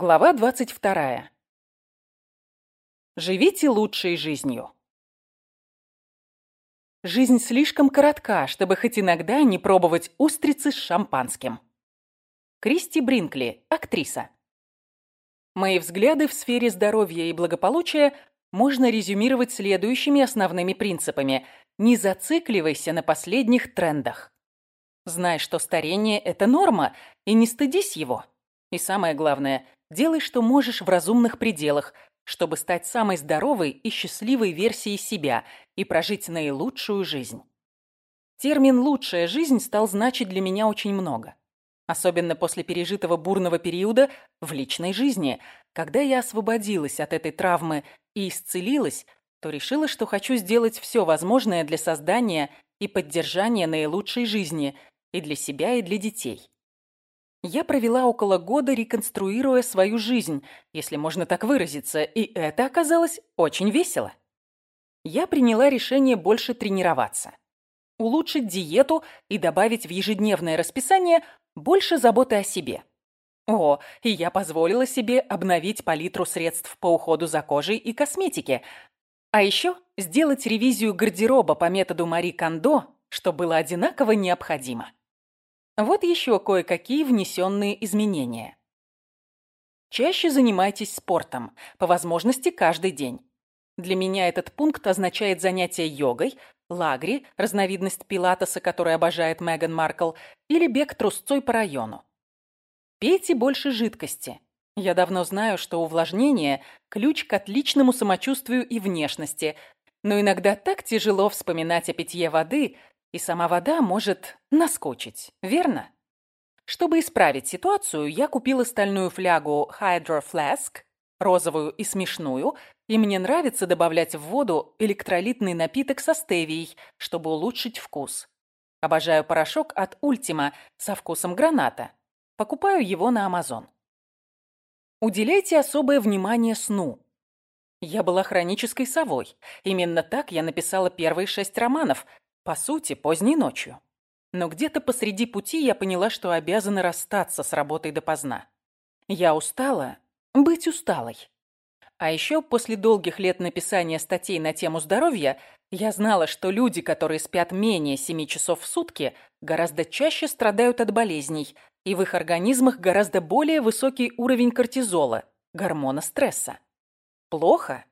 Глава 22. Живите лучшей жизнью. Жизнь слишком коротка, чтобы хоть иногда не пробовать устрицы с шампанским. Кристи Бринкли, актриса. Мои взгляды в сфере здоровья и благополучия можно резюмировать следующими основными принципами. Не зацикливайся на последних трендах. Знай, что старение – это норма, и не стыдись его. И самое главное – Делай, что можешь в разумных пределах, чтобы стать самой здоровой и счастливой версией себя и прожить наилучшую жизнь. Термин «лучшая жизнь» стал значить для меня очень много. Особенно после пережитого бурного периода в личной жизни. Когда я освободилась от этой травмы и исцелилась, то решила, что хочу сделать все возможное для создания и поддержания наилучшей жизни и для себя, и для детей. Я провела около года, реконструируя свою жизнь, если можно так выразиться, и это оказалось очень весело. Я приняла решение больше тренироваться, улучшить диету и добавить в ежедневное расписание больше заботы о себе. О, и я позволила себе обновить палитру средств по уходу за кожей и косметике, а еще сделать ревизию гардероба по методу Мари Кондо, что было одинаково необходимо. Вот еще кое-какие внесенные изменения. Чаще занимайтесь спортом, по возможности каждый день. Для меня этот пункт означает занятие йогой, лагри, разновидность пилатеса, который обожает Меган Маркл, или бег трусцой по району. Пейте больше жидкости. Я давно знаю, что увлажнение – ключ к отличному самочувствию и внешности, но иногда так тяжело вспоминать о питье воды, и сама вода может наскучить, верно? Чтобы исправить ситуацию, я купила стальную флягу Hydro Flask, розовую и смешную, и мне нравится добавлять в воду электролитный напиток со стевией, чтобы улучшить вкус. Обожаю порошок от Ultima со вкусом граната. Покупаю его на Amazon. Уделяйте особое внимание сну. Я была хронической совой. Именно так я написала первые шесть романов, по сути, поздней ночью. Но где-то посреди пути я поняла, что обязана расстаться с работой допоздна. Я устала быть усталой. А еще после долгих лет написания статей на тему здоровья я знала, что люди, которые спят менее 7 часов в сутки, гораздо чаще страдают от болезней, и в их организмах гораздо более высокий уровень кортизола, гормона стресса. Плохо?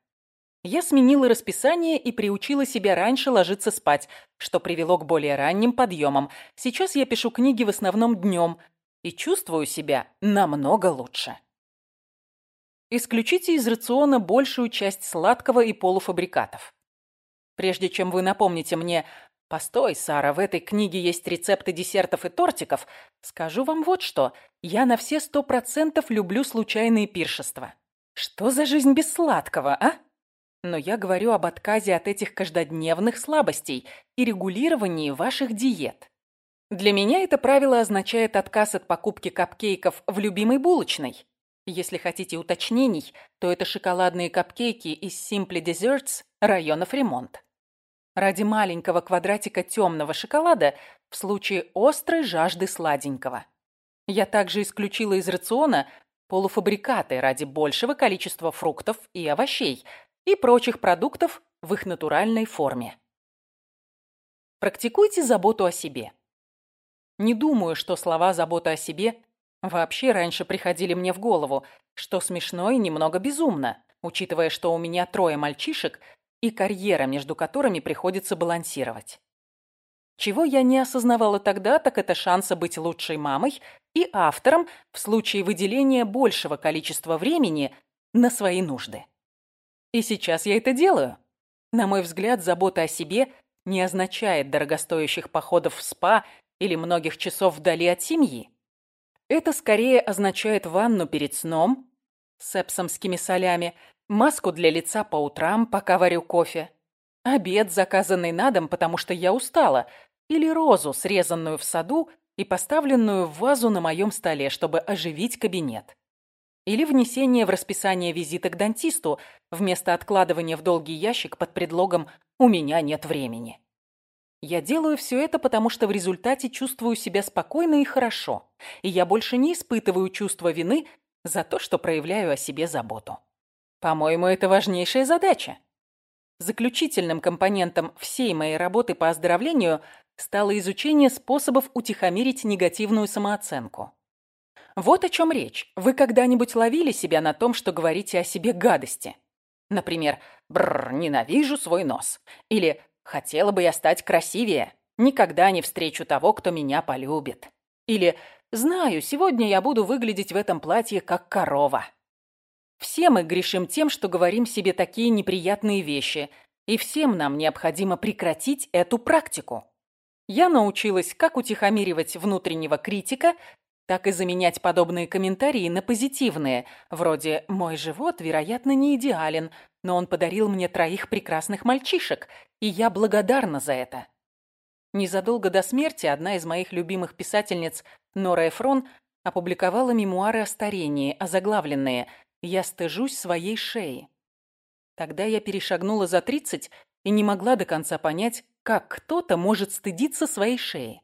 Я сменила расписание и приучила себя раньше ложиться спать, что привело к более ранним подъемам. Сейчас я пишу книги в основном днем и чувствую себя намного лучше. Исключите из рациона большую часть сладкого и полуфабрикатов. Прежде чем вы напомните мне «Постой, Сара, в этой книге есть рецепты десертов и тортиков», скажу вам вот что. Я на все сто процентов люблю случайные пиршества. Что за жизнь без сладкого, а? Но я говорю об отказе от этих каждодневных слабостей и регулировании ваших диет. Для меня это правило означает отказ от покупки капкейков в любимой булочной. Если хотите уточнений, то это шоколадные капкейки из Simply Desserts района Фримонт. Ради маленького квадратика темного шоколада в случае острой жажды сладенького. Я также исключила из рациона полуфабрикаты ради большего количества фруктов и овощей – и прочих продуктов в их натуральной форме. Практикуйте заботу о себе. Не думаю, что слова «забота о себе» вообще раньше приходили мне в голову, что смешно и немного безумно, учитывая, что у меня трое мальчишек и карьера, между которыми приходится балансировать. Чего я не осознавала тогда, так это шанса быть лучшей мамой и автором в случае выделения большего количества времени на свои нужды. И сейчас я это делаю. На мой взгляд, забота о себе не означает дорогостоящих походов в спа или многих часов вдали от семьи. Это скорее означает ванну перед сном с эпсомскими солями, маску для лица по утрам, пока варю кофе, обед, заказанный на дом, потому что я устала, или розу, срезанную в саду и поставленную в вазу на моем столе, чтобы оживить кабинет. Или внесение в расписание визита к дантисту вместо откладывания в долгий ящик под предлогом «у меня нет времени». Я делаю все это, потому что в результате чувствую себя спокойно и хорошо, и я больше не испытываю чувства вины за то, что проявляю о себе заботу. По-моему, это важнейшая задача. Заключительным компонентом всей моей работы по оздоровлению стало изучение способов утихомирить негативную самооценку. Вот о чем речь. Вы когда-нибудь ловили себя на том, что говорите о себе гадости? Например, «Бррр, ненавижу свой нос». Или «Хотела бы я стать красивее. Никогда не встречу того, кто меня полюбит». Или «Знаю, сегодня я буду выглядеть в этом платье как корова». Все мы грешим тем, что говорим себе такие неприятные вещи, и всем нам необходимо прекратить эту практику. Я научилась, как утихомиривать внутреннего критика, так и заменять подобные комментарии на позитивные, вроде «мой живот, вероятно, не идеален, но он подарил мне троих прекрасных мальчишек, и я благодарна за это». Незадолго до смерти одна из моих любимых писательниц, Нора Эфрон, опубликовала мемуары о старении, озаглавленные «Я стыжусь своей шеи». Тогда я перешагнула за 30 и не могла до конца понять, как кто-то может стыдиться своей шеи.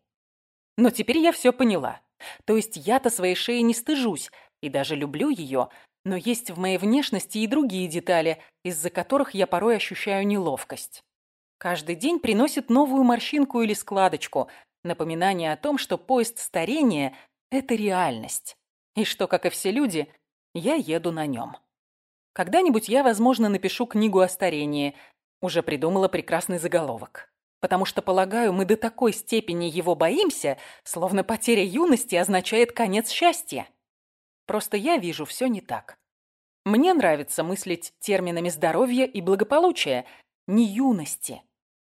Но теперь я все поняла. То есть я-то своей шеи не стыжусь и даже люблю ее, но есть в моей внешности и другие детали, из-за которых я порой ощущаю неловкость. Каждый день приносит новую морщинку или складочку, напоминание о том, что поезд старения – это реальность, и что, как и все люди, я еду на нем. Когда-нибудь я, возможно, напишу книгу о старении, уже придумала прекрасный заголовок потому что, полагаю, мы до такой степени его боимся, словно потеря юности означает конец счастья. Просто я вижу все не так. Мне нравится мыслить терминами здоровья и благополучия, не юности.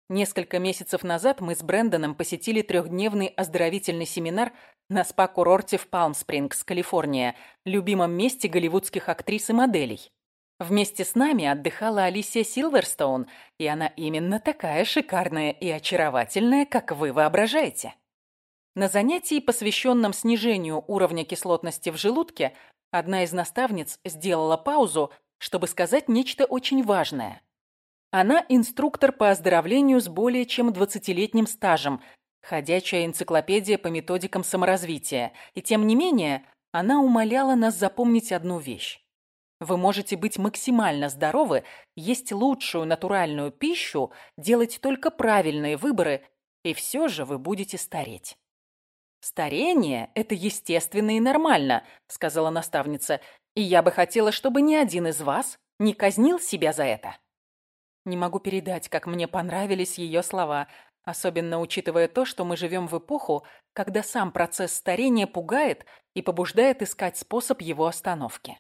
Несколько месяцев назад мы с Брэндоном посетили трехдневный оздоровительный семинар на спа-курорте в Палм-Спрингс, Калифорния, любимом месте голливудских актрис и моделей. Вместе с нами отдыхала Алисия Силверстоун, и она именно такая шикарная и очаровательная, как вы воображаете. На занятии, посвященном снижению уровня кислотности в желудке, одна из наставниц сделала паузу, чтобы сказать нечто очень важное. Она инструктор по оздоровлению с более чем 20-летним стажем, ходячая энциклопедия по методикам саморазвития, и тем не менее она умоляла нас запомнить одну вещь. Вы можете быть максимально здоровы, есть лучшую натуральную пищу, делать только правильные выборы, и все же вы будете стареть. «Старение – это естественно и нормально», – сказала наставница, «и я бы хотела, чтобы ни один из вас не казнил себя за это». Не могу передать, как мне понравились ее слова, особенно учитывая то, что мы живем в эпоху, когда сам процесс старения пугает и побуждает искать способ его остановки.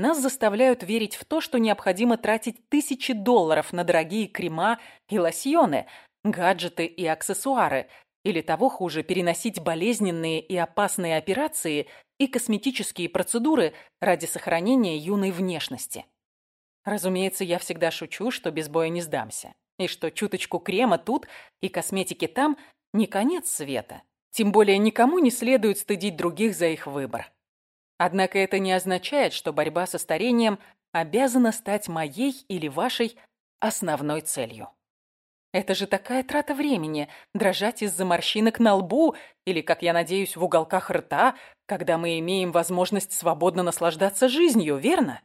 Нас заставляют верить в то, что необходимо тратить тысячи долларов на дорогие крема и лосьоны, гаджеты и аксессуары, или того хуже, переносить болезненные и опасные операции и косметические процедуры ради сохранения юной внешности. Разумеется, я всегда шучу, что без боя не сдамся, и что чуточку крема тут и косметики там не конец света. Тем более никому не следует стыдить других за их выбор. Однако это не означает, что борьба со старением обязана стать моей или вашей основной целью. Это же такая трата времени – дрожать из-за морщинок на лбу или, как я надеюсь, в уголках рта, когда мы имеем возможность свободно наслаждаться жизнью, верно?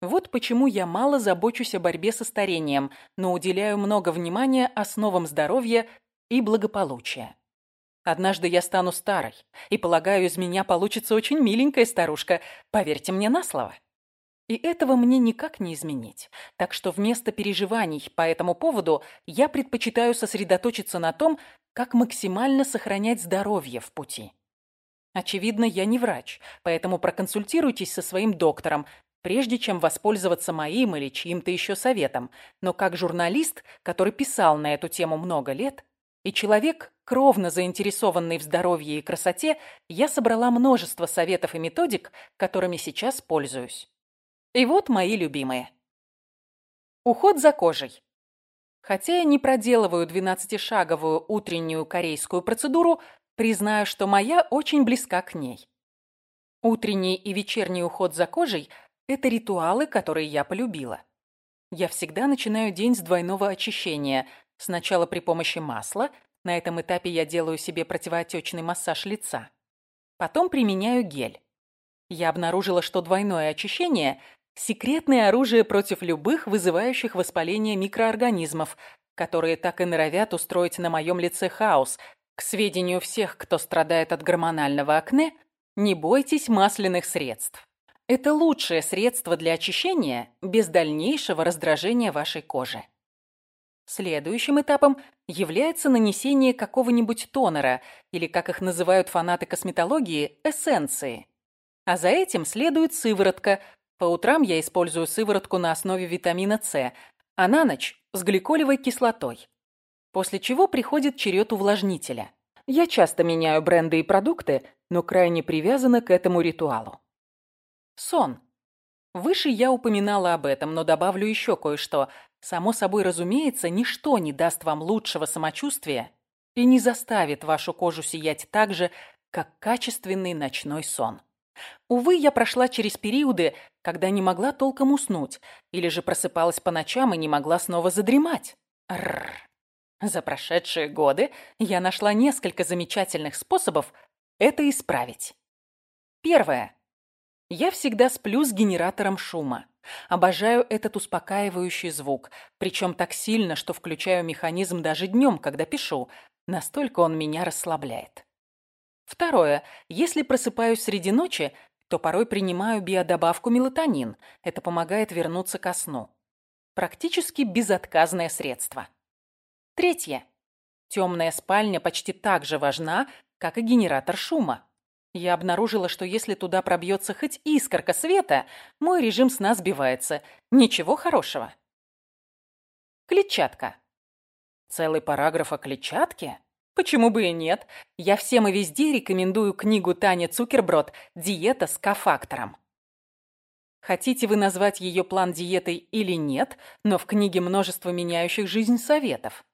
Вот почему я мало забочусь о борьбе со старением, но уделяю много внимания основам здоровья и благополучия. Однажды я стану старой, и, полагаю, из меня получится очень миленькая старушка, поверьте мне на слово. И этого мне никак не изменить. Так что вместо переживаний по этому поводу я предпочитаю сосредоточиться на том, как максимально сохранять здоровье в пути. Очевидно, я не врач, поэтому проконсультируйтесь со своим доктором, прежде чем воспользоваться моим или чьим-то еще советом. Но как журналист, который писал на эту тему много лет, и человек, кровно заинтересованный в здоровье и красоте, я собрала множество советов и методик, которыми сейчас пользуюсь. И вот мои любимые. Уход за кожей. Хотя я не проделываю 12-шаговую утреннюю корейскую процедуру, признаю, что моя очень близка к ней. Утренний и вечерний уход за кожей – это ритуалы, которые я полюбила. Я всегда начинаю день с двойного очищения – Сначала при помощи масла. На этом этапе я делаю себе противоотечный массаж лица. Потом применяю гель. Я обнаружила, что двойное очищение – секретное оружие против любых вызывающих воспаление микроорганизмов, которые так и норовят устроить на моем лице хаос. К сведению всех, кто страдает от гормонального акне, не бойтесь масляных средств. Это лучшее средство для очищения без дальнейшего раздражения вашей кожи. Следующим этапом является нанесение какого-нибудь тонера, или, как их называют фанаты косметологии, эссенции. А за этим следует сыворотка. По утрам я использую сыворотку на основе витамина С, а на ночь с гликолевой кислотой. После чего приходит черед увлажнителя. Я часто меняю бренды и продукты, но крайне привязана к этому ритуалу. Сон. Выше я упоминала об этом, но добавлю еще кое-что. Само собой разумеется, ничто не даст вам лучшего самочувствия и не заставит вашу кожу сиять так же, как качественный ночной сон. Увы, я прошла через периоды, когда не могла толком уснуть, или же просыпалась по ночам и не могла снова задремать. Рррр. За прошедшие годы я нашла несколько замечательных способов это исправить. Первое. Я всегда сплю с генератором шума. Обожаю этот успокаивающий звук, причем так сильно, что включаю механизм даже днем, когда пишу. Настолько он меня расслабляет. Второе. Если просыпаюсь среди ночи, то порой принимаю биодобавку мелатонин. Это помогает вернуться ко сну. Практически безотказное средство. Третье. Темная спальня почти так же важна, как и генератор шума. Я обнаружила, что если туда пробьется хоть искорка света, мой режим сна сбивается. Ничего хорошего. Клетчатка. Целый параграф о клетчатке? Почему бы и нет? Я всем и везде рекомендую книгу Тани Цукерброд «Диета с кофактором». Хотите вы назвать ее план диетой или нет, но в книге множество меняющих жизнь советов.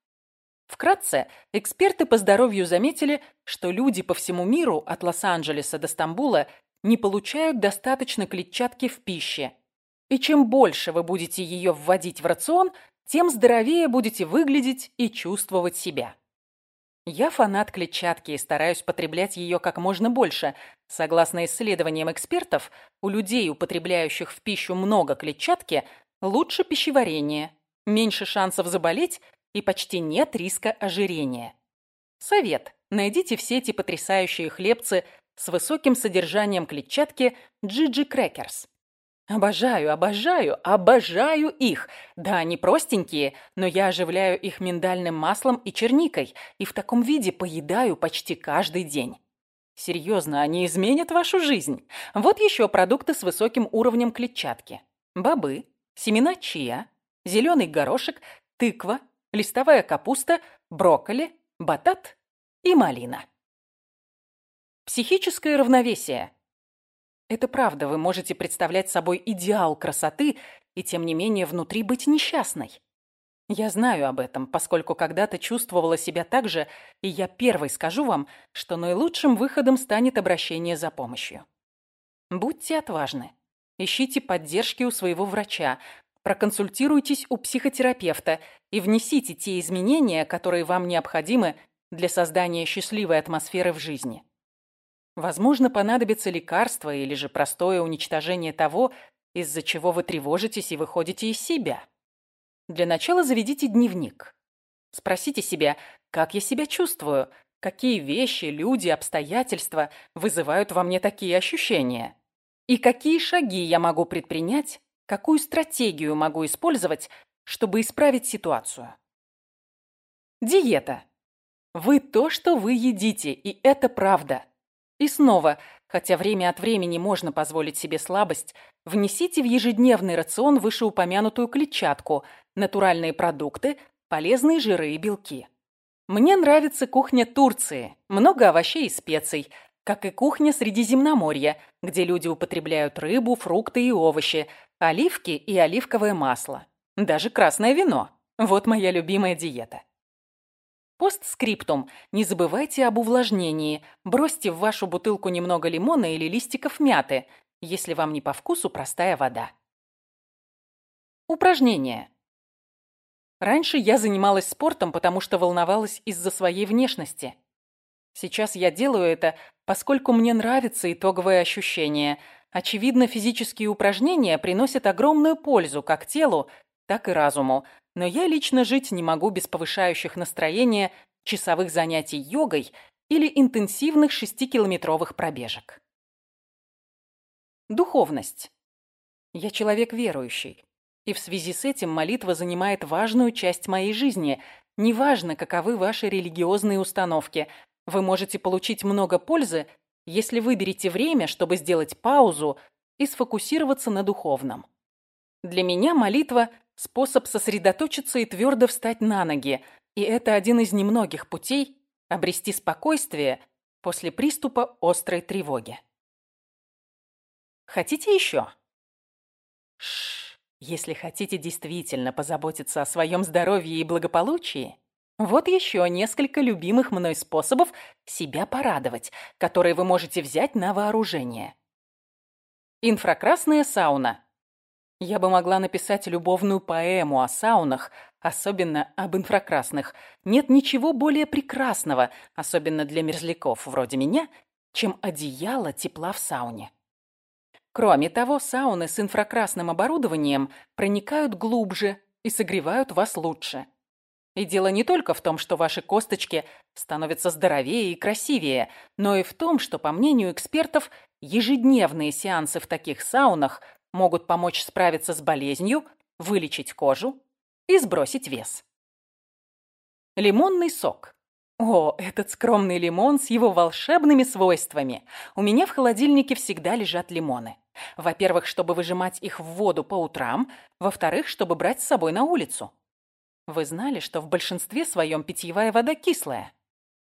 Вкратце, эксперты по здоровью заметили, что люди по всему миру, от Лос-Анджелеса до Стамбула, не получают достаточно клетчатки в пище. И чем больше вы будете ее вводить в рацион, тем здоровее будете выглядеть и чувствовать себя. Я фанат клетчатки и стараюсь потреблять ее как можно больше. Согласно исследованиям экспертов, у людей, употребляющих в пищу много клетчатки, лучше пищеварение, меньше шансов заболеть и почти нет риска ожирения. Совет. Найдите все эти потрясающие хлебцы с высоким содержанием клетчатки Gigi Crackers. Обожаю, обожаю, обожаю их. Да, они простенькие, но я оживляю их миндальным маслом и черникой, и в таком виде поедаю почти каждый день. Серьезно, они изменят вашу жизнь. Вот еще продукты с высоким уровнем клетчатки. Бобы, семена чиа, зеленый горошек, тыква, листовая капуста, брокколи, батат и малина. Психическое равновесие. Это правда, вы можете представлять собой идеал красоты и тем не менее внутри быть несчастной. Я знаю об этом, поскольку когда-то чувствовала себя так же, и я первой скажу вам, что наилучшим выходом станет обращение за помощью. Будьте отважны. Ищите поддержки у своего врача, Проконсультируйтесь у психотерапевта и внесите те изменения, которые вам необходимы для создания счастливой атмосферы в жизни. Возможно, понадобится лекарство или же простое уничтожение того, из-за чего вы тревожитесь и выходите из себя. Для начала заведите дневник. Спросите себя, как я себя чувствую, какие вещи, люди, обстоятельства вызывают во мне такие ощущения, и какие шаги я могу предпринять, Какую стратегию могу использовать, чтобы исправить ситуацию? Диета. Вы то, что вы едите, и это правда. И снова, хотя время от времени можно позволить себе слабость, внесите в ежедневный рацион вышеупомянутую клетчатку, натуральные продукты, полезные жиры и белки. Мне нравится кухня Турции, много овощей и специй, как и кухня Средиземноморья, где люди употребляют рыбу, фрукты и овощи, Оливки и оливковое масло. Даже красное вино. Вот моя любимая диета. Постскриптум. Не забывайте об увлажнении. Бросьте в вашу бутылку немного лимона или листиков мяты, если вам не по вкусу простая вода. Упражнения. Раньше я занималась спортом, потому что волновалась из-за своей внешности. Сейчас я делаю это, поскольку мне нравится итоговое ощущение – Очевидно, физические упражнения приносят огромную пользу как телу, так и разуму, но я лично жить не могу без повышающих настроение часовых занятий йогой или интенсивных шестикилометровых пробежек. Духовность. Я человек верующий, и в связи с этим молитва занимает важную часть моей жизни. Неважно, каковы ваши религиозные установки, вы можете получить много пользы, если выберете время, чтобы сделать паузу и сфокусироваться на духовном. Для меня молитва – способ сосредоточиться и твердо встать на ноги, и это один из немногих путей обрести спокойствие после приступа острой тревоги. Хотите еще? Шш, если хотите действительно позаботиться о своем здоровье и благополучии, вот еще несколько любимых мной способов себя порадовать, которые вы можете взять на вооружение. Инфракрасная сауна. Я бы могла написать любовную поэму о саунах, особенно об инфракрасных. Нет ничего более прекрасного, особенно для мерзляков вроде меня, чем одеяло тепла в сауне. Кроме того, сауны с инфракрасным оборудованием проникают глубже и согревают вас лучше. И дело не только в том, что ваши косточки становятся здоровее и красивее, но и в том, что, по мнению экспертов, ежедневные сеансы в таких саунах могут помочь справиться с болезнью, вылечить кожу и сбросить вес. Лимонный сок. О, этот скромный лимон с его волшебными свойствами. У меня в холодильнике всегда лежат лимоны. Во-первых, чтобы выжимать их в воду по утрам. Во-вторых, чтобы брать с собой на улицу. Вы знали, что в большинстве своем питьевая вода кислая?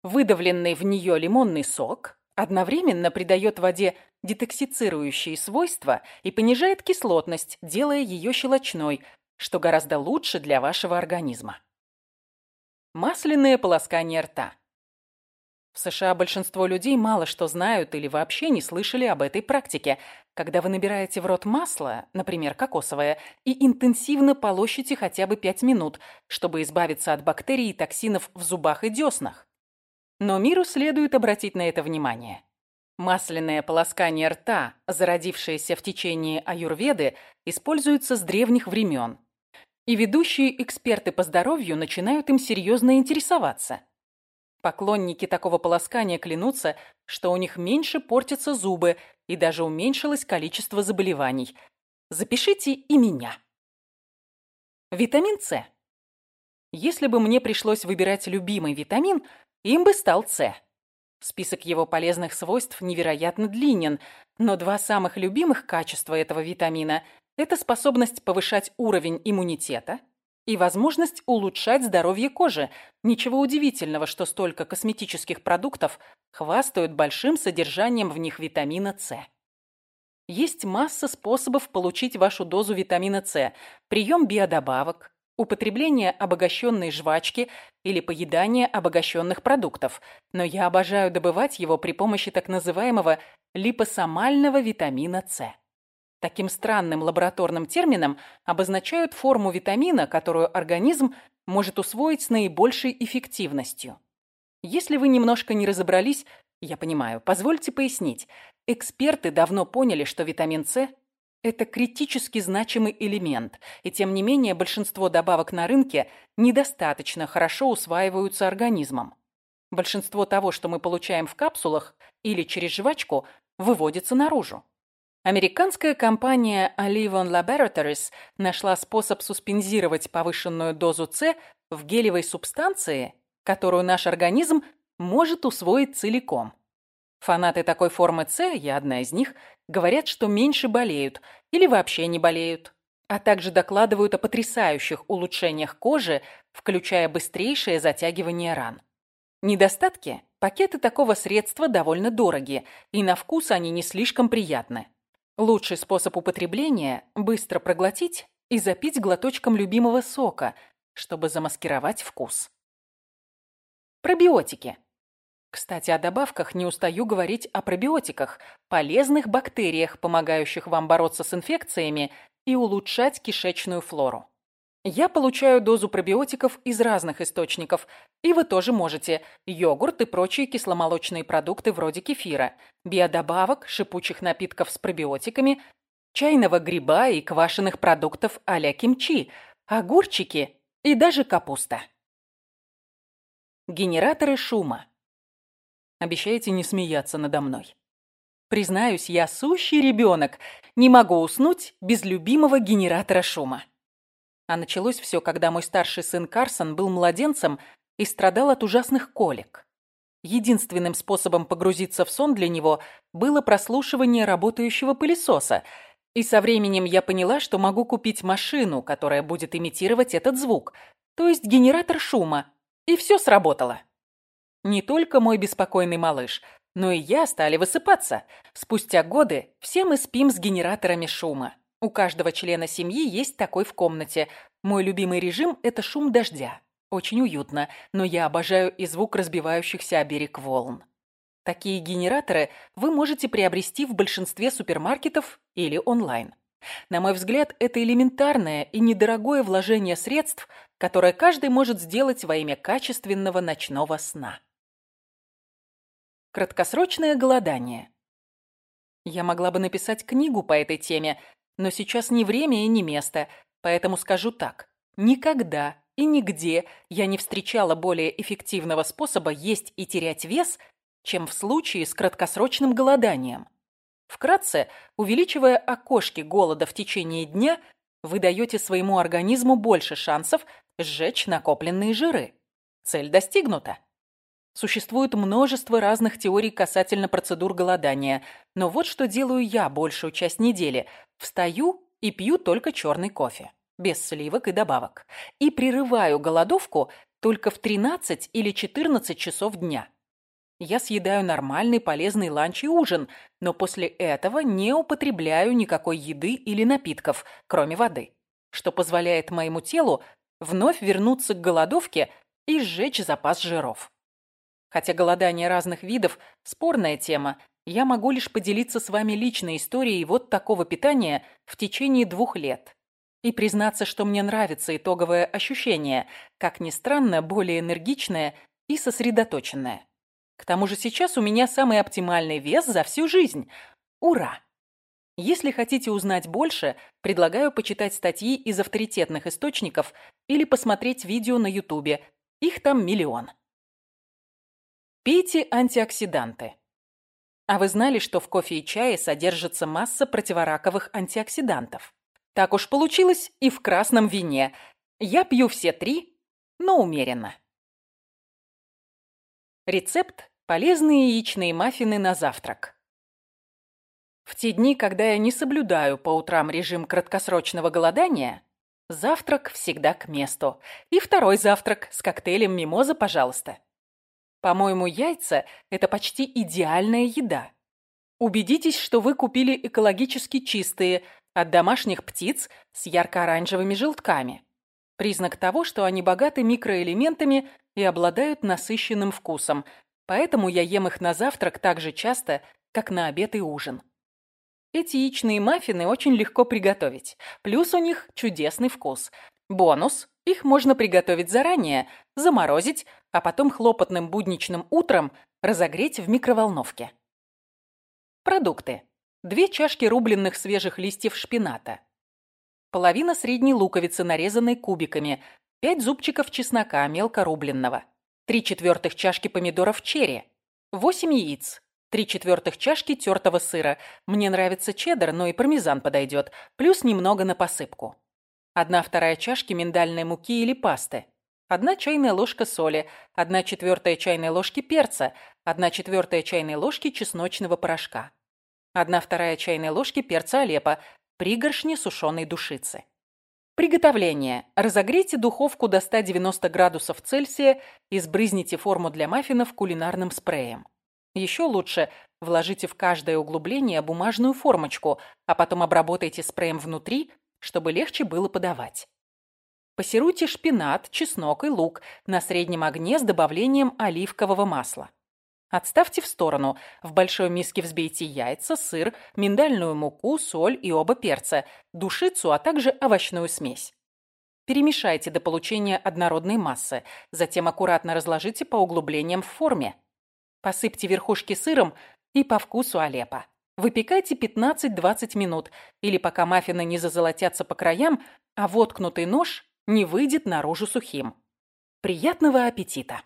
Выдавленный в нее лимонный сок одновременно придает воде детоксицирующие свойства и понижает кислотность, делая ее щелочной, что гораздо лучше для вашего организма. Масляное полоскание рта. В США большинство людей мало что знают или вообще не слышали об этой практике. Когда вы набираете в рот масло, например, кокосовое, и интенсивно полощите хотя бы 5 минут, чтобы избавиться от бактерий и токсинов в зубах и деснах. Но миру следует обратить на это внимание. Масляное полоскание рта, зародившееся в течение аюрведы, используется с древних времен. И ведущие эксперты по здоровью начинают им серьезно интересоваться – Поклонники такого полоскания клянутся, что у них меньше портятся зубы и даже уменьшилось количество заболеваний. Запишите и меня. Витамин С. Если бы мне пришлось выбирать любимый витамин, им бы стал С. Список его полезных свойств невероятно длинен, но два самых любимых качества этого витамина – это способность повышать уровень иммунитета – и возможность улучшать здоровье кожи. Ничего удивительного, что столько косметических продуктов хвастают большим содержанием в них витамина С. Есть масса способов получить вашу дозу витамина С. Прием биодобавок, употребление обогащенной жвачки или поедание обогащенных продуктов. Но я обожаю добывать его при помощи так называемого липосомального витамина С. Таким странным лабораторным термином обозначают форму витамина, которую организм может усвоить с наибольшей эффективностью. Если вы немножко не разобрались, я понимаю, позвольте пояснить. Эксперты давно поняли, что витамин С – это критически значимый элемент, и тем не менее большинство добавок на рынке недостаточно хорошо усваиваются организмом. Большинство того, что мы получаем в капсулах или через жвачку, выводится наружу. Американская компания Alivon Laboratories нашла способ суспензировать повышенную дозу С в гелевой субстанции, которую наш организм может усвоить целиком. Фанаты такой формы С, я одна из них, говорят, что меньше болеют или вообще не болеют, а также докладывают о потрясающих улучшениях кожи, включая быстрейшее затягивание ран. Недостатки – пакеты такого средства довольно дороги, и на вкус они не слишком приятны. Лучший способ употребления – быстро проглотить и запить глоточком любимого сока, чтобы замаскировать вкус. Пробиотики. Кстати, о добавках не устаю говорить о пробиотиках, полезных бактериях, помогающих вам бороться с инфекциями и улучшать кишечную флору. Я получаю дозу пробиотиков из разных источников, и вы тоже можете. Йогурт и прочие кисломолочные продукты вроде кефира, биодобавок, шипучих напитков с пробиотиками, чайного гриба и квашеных продуктов а-ля кимчи, огурчики и даже капуста. Генераторы шума. Обещаете не смеяться надо мной. Признаюсь, я сущий ребенок, не могу уснуть без любимого генератора шума. А началось все, когда мой старший сын Карсон был младенцем и страдал от ужасных колик. Единственным способом погрузиться в сон для него было прослушивание работающего пылесоса, и со временем я поняла, что могу купить машину, которая будет имитировать этот звук, то есть генератор шума, и все сработало. Не только мой беспокойный малыш, но и я стали высыпаться. Спустя годы все мы спим с генераторами шума. У каждого члена семьи есть такой в комнате. Мой любимый режим – это шум дождя. Очень уютно, но я обожаю и звук разбивающихся о берег волн. Такие генераторы вы можете приобрести в большинстве супермаркетов или онлайн. На мой взгляд, это элементарное и недорогое вложение средств, которое каждый может сделать во имя качественного ночного сна. Краткосрочное голодание. Я могла бы написать книгу по этой теме, но сейчас не время и не место, поэтому скажу так. Никогда и нигде я не встречала более эффективного способа есть и терять вес, чем в случае с краткосрочным голоданием. Вкратце, увеличивая окошки голода в течение дня, вы даете своему организму больше шансов сжечь накопленные жиры. Цель достигнута. Существует множество разных теорий касательно процедур голодания, но вот что делаю я большую часть недели. Встаю и пью только черный кофе, без сливок и добавок. И прерываю голодовку только в 13 или 14 часов дня. Я съедаю нормальный полезный ланч и ужин, но после этого не употребляю никакой еды или напитков, кроме воды, что позволяет моему телу вновь вернуться к голодовке и сжечь запас жиров. Хотя голодание разных видов – спорная тема, я могу лишь поделиться с вами личной историей вот такого питания в течение двух лет. И признаться, что мне нравится итоговое ощущение, как ни странно, более энергичное и сосредоточенное. К тому же сейчас у меня самый оптимальный вес за всю жизнь. Ура! Если хотите узнать больше, предлагаю почитать статьи из авторитетных источников или посмотреть видео на ютубе. Их там миллион. Пейте антиоксиданты. А вы знали, что в кофе и чае содержится масса противораковых антиоксидантов? Так уж получилось и в красном вине. Я пью все три, но умеренно. Рецепт «Полезные яичные маффины на завтрак». В те дни, когда я не соблюдаю по утрам режим краткосрочного голодания, завтрак всегда к месту. И второй завтрак с коктейлем мимоза, пожалуйста. По-моему, яйца – это почти идеальная еда. Убедитесь, что вы купили экологически чистые, от домашних птиц с ярко-оранжевыми желтками. Признак того, что они богаты микроэлементами и обладают насыщенным вкусом, поэтому я ем их на завтрак так же часто, как на обед и ужин. Эти яичные маффины очень легко приготовить, плюс у них чудесный вкус. Бонус – их можно приготовить заранее, заморозить, а потом хлопотным будничным утром разогреть в микроволновке. Продукты. Две чашки рубленных свежих листьев шпината. Половина средней луковицы, нарезанной кубиками. Пять зубчиков чеснока, мелко рубленного. Три четвертых чашки помидоров черри. Восемь яиц. Три четвертых чашки тертого сыра. Мне нравится чеддер, но и пармезан подойдет. Плюс немного на посыпку. Одна вторая чашки миндальной муки или пасты. Одна чайная ложка соли, одна четвертая чайной ложки перца, одна четвертая чайной ложки чесночного порошка. Одна вторая чайной ложки перца алеппо, пригоршни сушеной душицы. Приготовление. Разогрейте духовку до 190 градусов Цельсия и сбрызните форму для маффинов кулинарным спреем. Еще лучше вложите в каждое углубление бумажную формочку, а потом обработайте спреем внутри, чтобы легче было подавать. Пассируйте шпинат, чеснок и лук на среднем огне с добавлением оливкового масла. Отставьте в сторону. В большой миске взбейте яйца, сыр, миндальную муку, соль и оба перца, душицу, а также овощную смесь. Перемешайте до получения однородной массы, затем аккуратно разложите по углублениям в форме. Посыпьте верхушки сыром и по вкусу Алеппо. Выпекайте 15-20 минут, или пока маффины не зазолотятся по краям, а воткнутый нож не выйдет наружу сухим. Приятного аппетита!